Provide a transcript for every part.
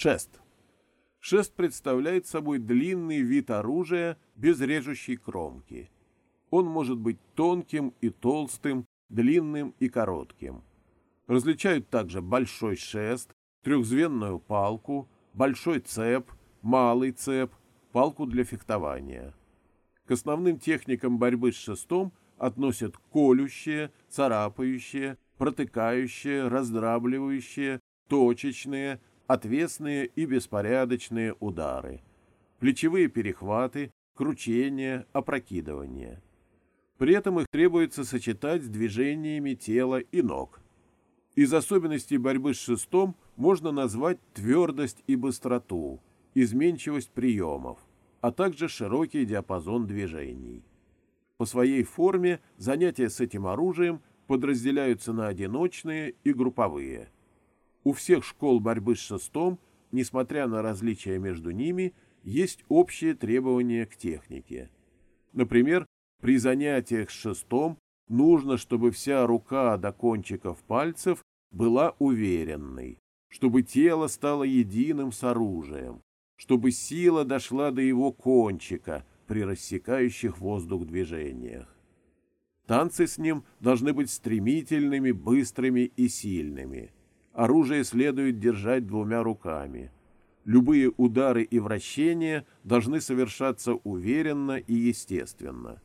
Шест. Шест представляет собой длинный вид оружия без режущей кромки. Он может быть тонким и толстым, длинным и коротким. Различают также большой шест, трехзвенную палку, большой цеп, малый цеп, палку для фехтования. К основным техникам борьбы с шестом относят колющие, царапающие, протыкающие, раздрабливающие, точечные, отвесные и беспорядочные удары, плечевые перехваты, кручения, опрокидывания. При этом их требуется сочетать с движениями тела и ног. Из особенностей борьбы с шестом можно назвать твердость и быстроту, изменчивость приемов, а также широкий диапазон движений. По своей форме занятия с этим оружием подразделяются на одиночные и групповые. У всех школ борьбы с шестом, несмотря на различия между ними, есть общие требования к технике. Например, при занятиях с шестом нужно, чтобы вся рука до кончиков пальцев была уверенной, чтобы тело стало единым с оружием, чтобы сила дошла до его кончика при рассекающих воздух движениях. Танцы с ним должны быть стремительными, быстрыми и сильными. Оружие следует держать двумя руками. Любые удары и вращения должны совершаться уверенно и естественно.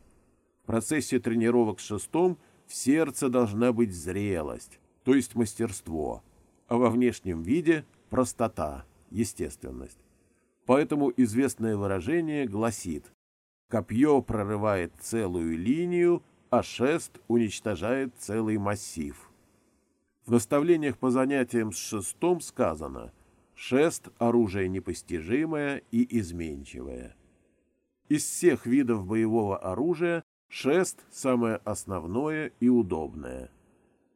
В процессе тренировок с шестом в сердце должна быть зрелость, то есть мастерство, а во внешнем виде – простота, естественность. Поэтому известное выражение гласит «Копье прорывает целую линию, а шест уничтожает целый массив». В наставлениях по занятиям с шестом сказано «Шест – оружие непостижимое и изменчивое». Из всех видов боевого оружия Шест – самое основное и удобное.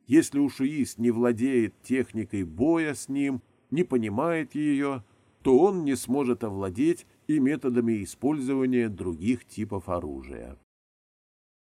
Если ушуист не владеет техникой боя с ним, не понимает ее, то он не сможет овладеть и методами использования других типов оружия.